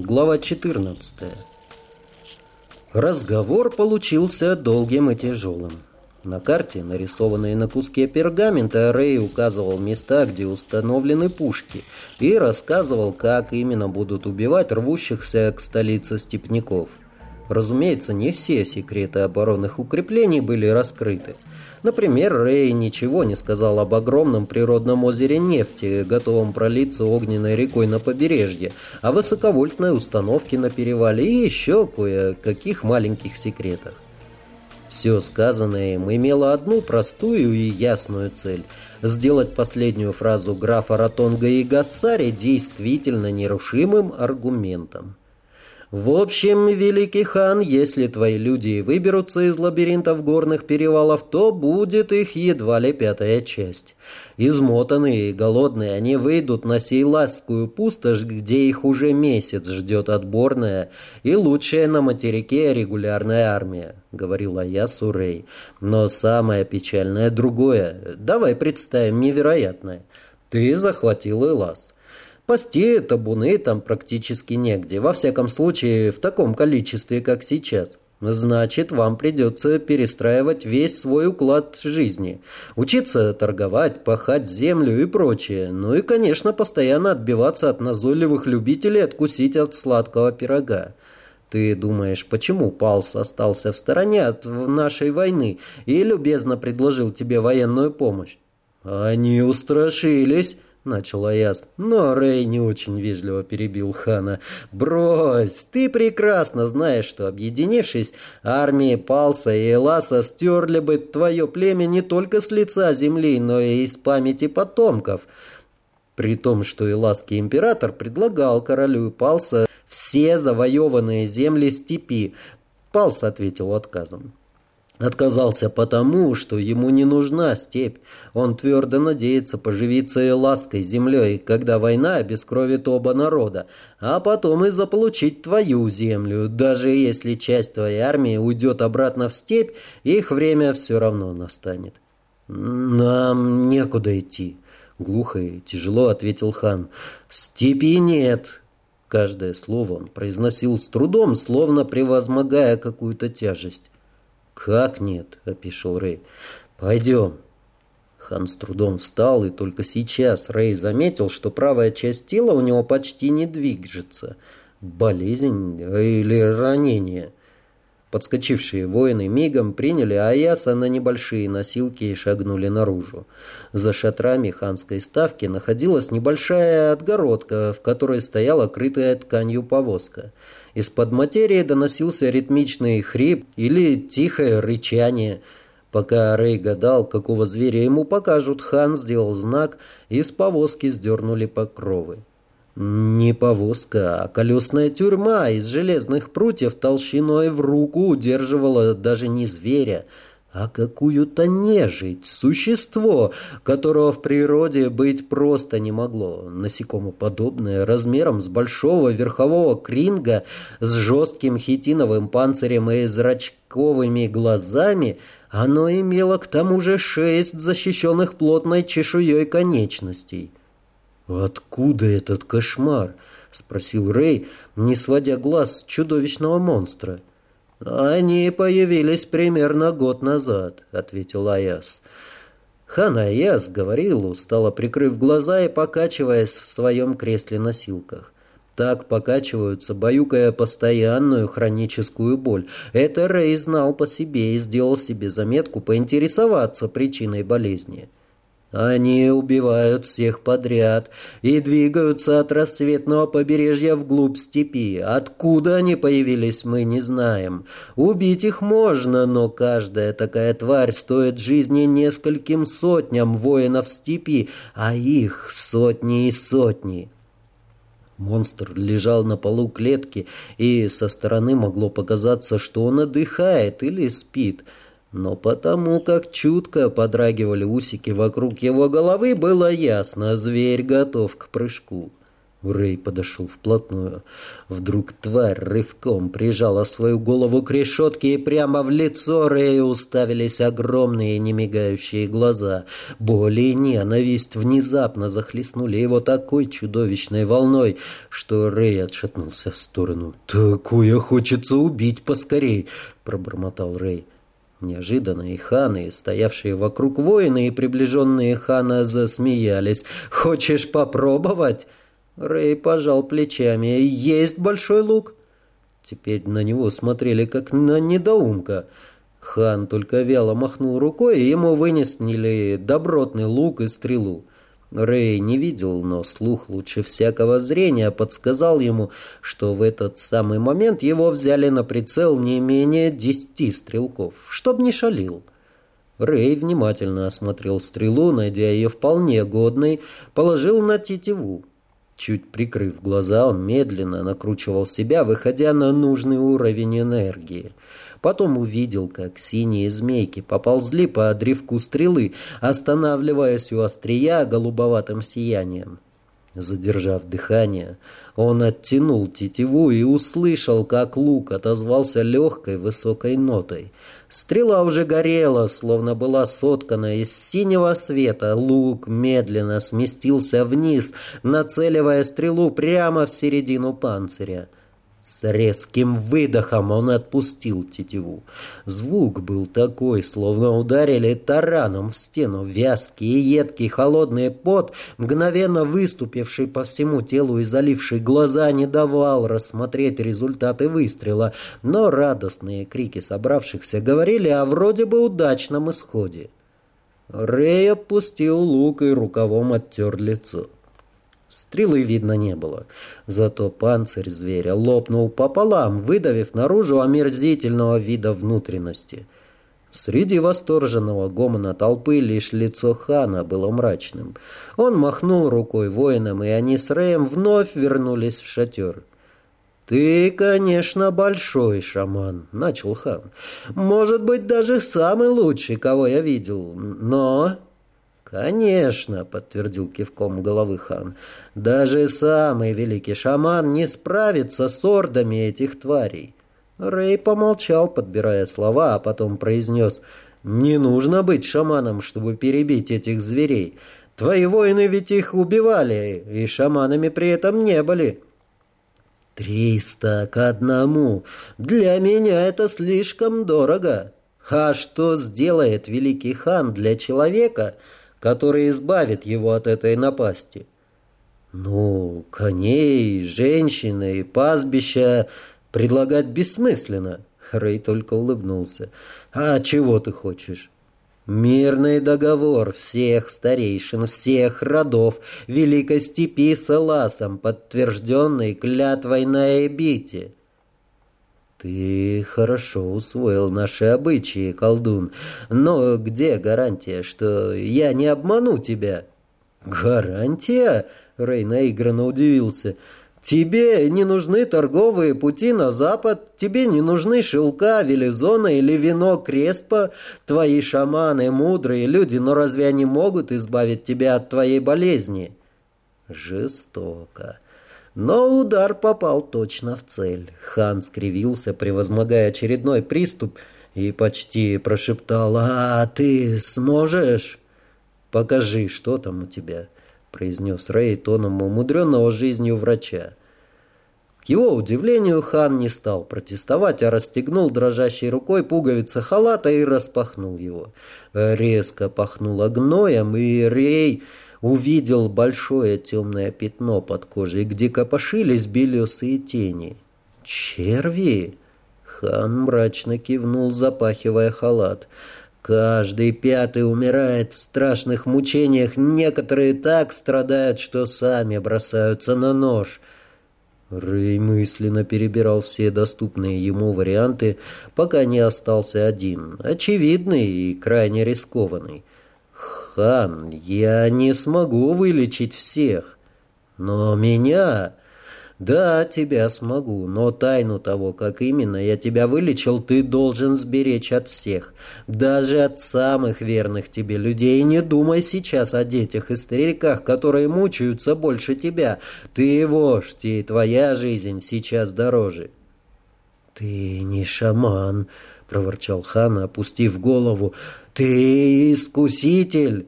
Глава 14. Разговор получился долгим и тяжелым. На карте, нарисованной на куске пергамента, Рэй указывал места, где установлены пушки, и рассказывал, как именно будут убивать рвущихся к столице степняков. Разумеется, не все секреты оборонных укреплений были раскрыты. Например, Рэй ничего не сказал об огромном природном озере нефти, готовом пролиться огненной рекой на побережье, о высоковольтной установке на перевале и еще кое-каких маленьких секретах. Все сказанное им имело одну простую и ясную цель – сделать последнюю фразу графа Ротонга и Гассари действительно нерушимым аргументом. В общем, великий хан, если твои люди выберутся из лабиринтов горных перевалов, то будет их едва ли пятая часть. Измотанные и голодные, они выйдут на Сейласскую пустошь, где их уже месяц ждет отборная и лучшая на материке регулярная армия, говорила я Сурей. Но самое печальное другое. Давай представим невероятное. Ты захватил Элас. Пасти табуны там практически негде, во всяком случае в таком количестве, как сейчас. Значит, вам придется перестраивать весь свой уклад жизни. Учиться торговать, пахать землю и прочее. Ну и, конечно, постоянно отбиваться от назойливых любителей откусить от сладкого пирога. Ты думаешь, почему Палс остался в стороне от нашей войны и любезно предложил тебе военную помощь? Они устрашились начал Аяс, но Рэй не очень вежливо перебил хана. «Брось, ты прекрасно знаешь, что, объединившись, армии Палса и Эласа стерли бы твое племя не только с лица земли, но и из памяти потомков». При том, что Эласский император предлагал королю Палса все завоеванные земли степи, Палс ответил отказом. Отказался потому, что ему не нужна степь. Он твердо надеется поживиться и лаской землей, когда война обескровит оба народа, а потом и заполучить твою землю. Даже если часть твоей армии уйдет обратно в степь, их время все равно настанет. «Нам некуда идти», — глухо и тяжело ответил хан. «Степи нет». Каждое слово он произносил с трудом, словно превозмогая какую-то тяжесть. «Как нет?» — опишел Рэй. «Пойдем». Хан с трудом встал, и только сейчас Рэй заметил, что правая часть тела у него почти не движется. Болезнь или ранение. Подскочившие воины мигом приняли Аяса на небольшие носилки и шагнули наружу. За шатрами ханской ставки находилась небольшая отгородка, в которой стояла крытая тканью повозка. Из-под материи доносился ритмичный хрип или тихое рычание. Пока Рэй гадал, какого зверя ему покажут, хан сделал знак, и с повозки сдернули покровы. Не повозка, а колесная тюрьма из железных прутьев толщиной в руку удерживала даже не зверя, а какую-то нежить, существо, которого в природе быть просто не могло. Насекомоподобное, размером с большого верхового кринга, с жестким хитиновым панцирем и зрачковыми глазами, оно имело к тому же шесть защищенных плотной чешуей конечностей. «Откуда этот кошмар?» — спросил Рэй, не сводя глаз с чудовищного монстра. «Они появились примерно год назад», — ответил Аяс. Хан Аяс говорил, устало прикрыв глаза и покачиваясь в своем кресле-носилках. Так покачиваются, баюкая постоянную хроническую боль. Это Рэй знал по себе и сделал себе заметку поинтересоваться причиной болезни. Они убивают всех подряд и двигаются от рассветного побережья вглубь степи. Откуда они появились, мы не знаем. Убить их можно, но каждая такая тварь стоит жизни нескольким сотням воинов степи, а их сотни и сотни. Монстр лежал на полу клетки, и со стороны могло показаться, что он отдыхает или спит – но потому как чутко подрагивали усики вокруг его головы, было ясно, зверь готов к прыжку. Рэй подошел вплотную. Вдруг тварь рывком прижала свою голову к решетке, и прямо в лицо Рэя уставились огромные немигающие глаза. Боль и ненависть внезапно захлестнули его такой чудовищной волной, что Рэй отшатнулся в сторону. «Такое хочется убить поскорей!» — пробормотал Рэй. Неожиданно и ханы, стоявшие вокруг воины и приближенные хана, засмеялись. «Хочешь попробовать?» Рэй пожал плечами. «Есть большой лук?» Теперь на него смотрели, как на недоумка. Хан только вяло махнул рукой, и ему вынесли добротный лук и стрелу. Рэй не видел, но слух лучше всякого зрения подсказал ему, что в этот самый момент его взяли на прицел не менее десяти стрелков, чтоб не шалил. Рэй внимательно осмотрел стрелу, найдя ее вполне годной, положил на тетиву. Чуть прикрыв глаза, он медленно накручивал себя, выходя на нужный уровень энергии. Потом увидел, как синие змейки поползли по древку стрелы, останавливаясь у острия голубоватым сиянием. Задержав дыхание, он оттянул тетиву и услышал, как лук отозвался легкой высокой нотой. Стрела уже горела, словно была соткана из синего света. Лук медленно сместился вниз, нацеливая стрелу прямо в середину панциря. С резким выдохом он отпустил тетиву. Звук был такой, словно ударили тараном в стену. Вязкий едкий холодный пот, мгновенно выступивший по всему телу и заливший глаза, не давал рассмотреть результаты выстрела, но радостные крики собравшихся говорили о вроде бы удачном исходе. Рэй опустил лук и рукавом оттер лицо. Стрелы видно не было. Зато панцирь зверя лопнул пополам, выдавив наружу омерзительного вида внутренности. Среди восторженного гомона толпы лишь лицо хана было мрачным. Он махнул рукой воинам, и они с Рэем вновь вернулись в шатер. «Ты, конечно, большой шаман», — начал хан. «Может быть, даже самый лучший, кого я видел. Но «Конечно», — подтвердил кивком головы хан, — «даже самый великий шаман не справится с ордами этих тварей». Рэй помолчал, подбирая слова, а потом произнес «Не нужно быть шаманом, чтобы перебить этих зверей. Твои воины ведь их убивали, и шаманами при этом не были». «Триста к одному. Для меня это слишком дорого. А что сделает великий хан для человека?» Который избавит его от этой напасти. Ну, коней, женщины и пастбища предлагать бессмысленно. Рэй только улыбнулся. А чего ты хочешь? Мирный договор всех старейшин, всех родов Великой Степи с Эласом, подтвержденный клятвой на Эбите. «Ты хорошо усвоил наши обычаи, колдун. Но где гарантия, что я не обману тебя?» «Гарантия?» — Рэй наигранно удивился. «Тебе не нужны торговые пути на запад, тебе не нужны шелка, велизона или вино креспа. Твои шаманы мудрые люди, но разве они могут избавить тебя от твоей болезни?» «Жестоко». Но удар попал точно в цель. Хан скривился, превозмогая очередной приступ, и почти прошептал «А ты сможешь?» «Покажи, что там у тебя», — произнес Рэй тоном умудренного жизнью врача. Его удивлению, хан не стал протестовать, а расстегнул дрожащей рукой пуговицы халата и распахнул его. Резко пахнуло гноем, и Рей увидел большое темное пятно под кожей, где копошились белесые тени. «Черви!» Хан мрачно кивнул, запахивая халат. «Каждый пятый умирает в страшных мучениях. Некоторые так страдают, что сами бросаются на нож». Рэй мысленно перебирал все доступные ему варианты, пока не остался один, очевидный и крайне рискованный. «Хан, я не смогу вылечить всех, но меня... Да, тебя смогу, но тайну того, как именно я тебя вылечил, ты должен сберечь от всех. Даже от самых верных тебе людей. Не думай сейчас о детях и стариках, которые мучаются больше тебя. Ты вождь, и твоя жизнь сейчас дороже. Ты не шаман, проворчал хан, опустив голову. Ты искуситель.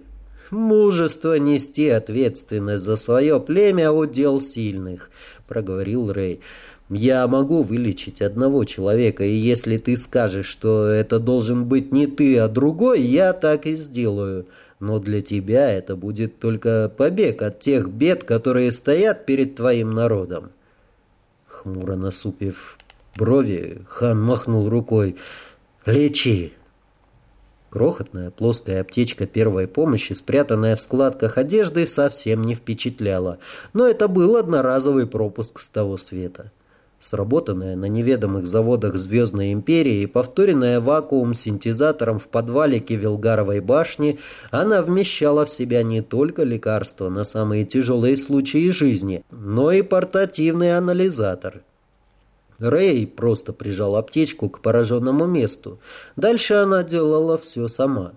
Мужество нести ответственность за свое племя удел сильных проговорил Рэй. «Я могу вылечить одного человека, и если ты скажешь, что это должен быть не ты, а другой, я так и сделаю. Но для тебя это будет только побег от тех бед, которые стоят перед твоим народом». Хмуро насупив брови, хан махнул рукой. «Лечи!» Крохотная плоская аптечка первой помощи, спрятанная в складках одежды, совсем не впечатляла. Но это был одноразовый пропуск с того света. Сработанная на неведомых заводах Звездной Империи и повторенная вакуум-синтезатором в подвале Кивилгаровой башни, она вмещала в себя не только лекарства на самые тяжелые случаи жизни, но и портативный анализатор – Рэй просто прижал аптечку к пораженному месту. Дальше она делала все сама.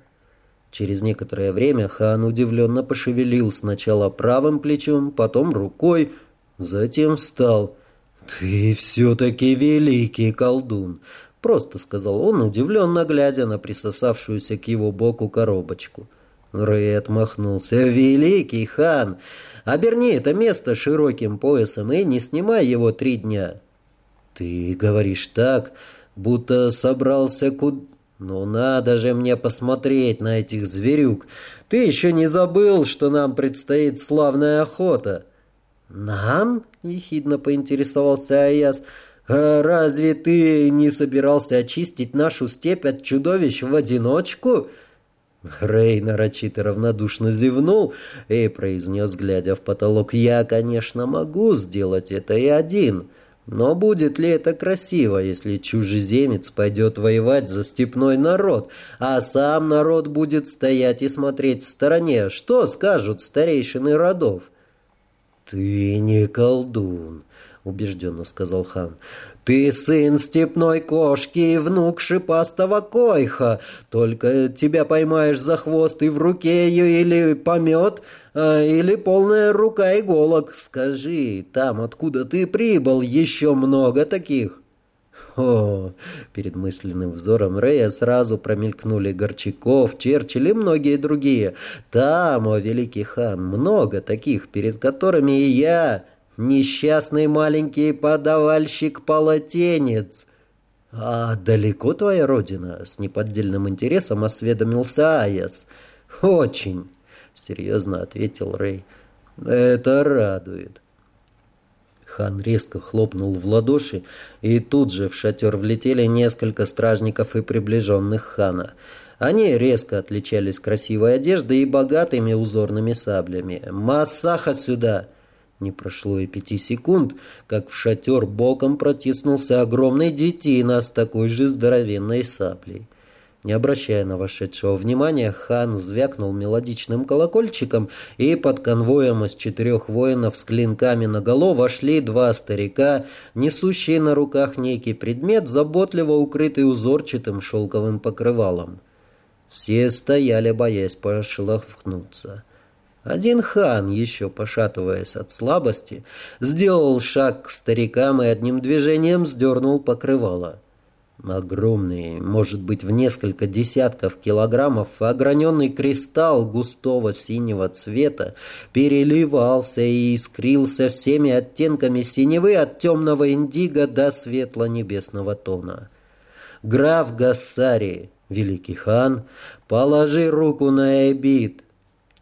Через некоторое время хан удивленно пошевелил сначала правым плечом, потом рукой, затем встал. «Ты все-таки великий колдун!» — просто сказал он, удивленно глядя на присосавшуюся к его боку коробочку. Рэй отмахнулся. «Великий хан! Оберни это место широким поясом и не снимай его три дня. «Ты говоришь так, будто собрался куда...» «Ну надо же мне посмотреть на этих зверюк! Ты еще не забыл, что нам предстоит славная охота!» «Нам?» — ехидно поинтересовался Аяс. «А разве ты не собирался очистить нашу степь от чудовищ в одиночку?» Рей нарочито равнодушно зевнул и произнес, глядя в потолок, «Я, конечно, могу сделать это и один». Но будет ли это красиво, если чужеземец пойдет воевать за степной народ, а сам народ будет стоять и смотреть в стороне? Что скажут старейшины родов? «Ты не колдун», — убежденно сказал хан. «Ты сын степной кошки и внук шипастого койха. Только тебя поймаешь за хвост и в руке ее или помет, а, или полная рука иголок. Скажи, там, откуда ты прибыл, еще много таких». О, перед мысленным взором Рэя сразу промелькнули Горчаков, Черчилль и многие другие. Там, о великий хан, много таких, перед которыми и я Несчастный маленький подавальщик-полотенец. А далеко твоя родина? С неподдельным интересом осведомился Аяс. Очень, серьезно ответил Рэй. Это радует. Хан резко хлопнул в ладоши, и тут же в шатер влетели несколько стражников и приближенных хана. Они резко отличались красивой одеждой и богатыми узорными саблями. «Массаха сюда!» Не прошло и пяти секунд, как в шатер боком протиснулся огромный детина с такой же здоровенной саблей. Не обращая на вошедшего внимания, хан звякнул мелодичным колокольчиком, и под конвоем из четырех воинов с клинками наголо вошли два старика, несущие на руках некий предмет, заботливо укрытый узорчатым шелковым покрывалом. Все стояли, боясь пошелохнуться. Один хан, еще пошатываясь от слабости, сделал шаг к старикам и одним движением сдернул покрывало. Огромный, может быть, в несколько десятков килограммов, ограненный кристалл густого синего цвета переливался и искрился всеми оттенками синевы от темного индиго до светло-небесного тона. Граф Гассари, великий хан, положи руку на Эбит,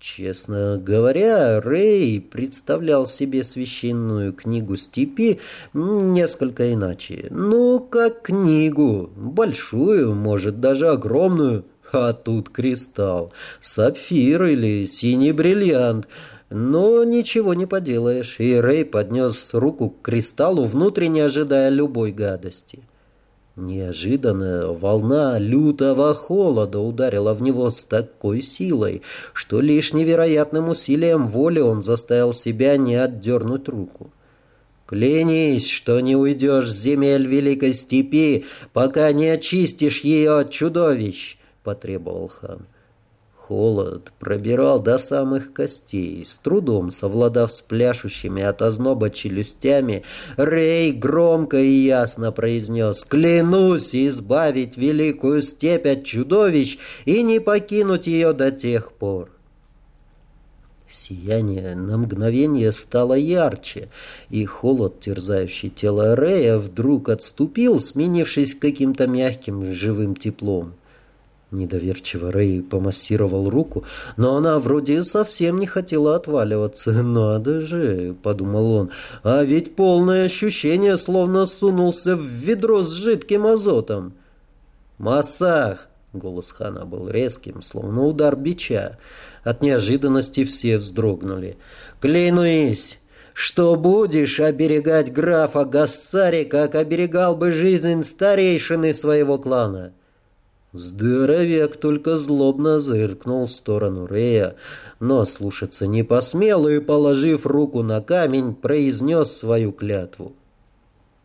Честно говоря, Рэй представлял себе священную книгу степи несколько иначе. Ну, как книгу, большую, может, даже огромную. А тут кристалл, сапфир или синий бриллиант. Но ничего не поделаешь, и Рэй поднес руку к кристаллу, внутренне ожидая любой гадости. Неожиданно волна лютого холода ударила в него с такой силой, что лишь невероятным усилием воли он заставил себя не отдернуть руку. «Клянись, что не уйдешь с земель Великой Степи, пока не очистишь ее от чудовищ!» — потребовал хан. Холод пробирал до самых костей. С трудом совладав с пляшущими от озноба челюстями, Рей громко и ясно произнес «Клянусь избавить великую степь от чудовищ и не покинуть ее до тех пор». Сияние на мгновение стало ярче, и холод, терзающий тело Рея, вдруг отступил, сменившись каким-то мягким живым теплом. Недоверчиво Рэй помассировал руку, но она вроде совсем не хотела отваливаться. «Надо же!» — подумал он. «А ведь полное ощущение, словно сунулся в ведро с жидким азотом». «Массах!» — голос хана был резким, словно удар бича. От неожиданности все вздрогнули. «Клянусь, что будешь оберегать графа Гассари, как оберегал бы жизнь старейшины своего клана». Здоровяк только злобно зыркнул в сторону Рея, но слушаться не посмел и, положив руку на камень, произнес свою клятву.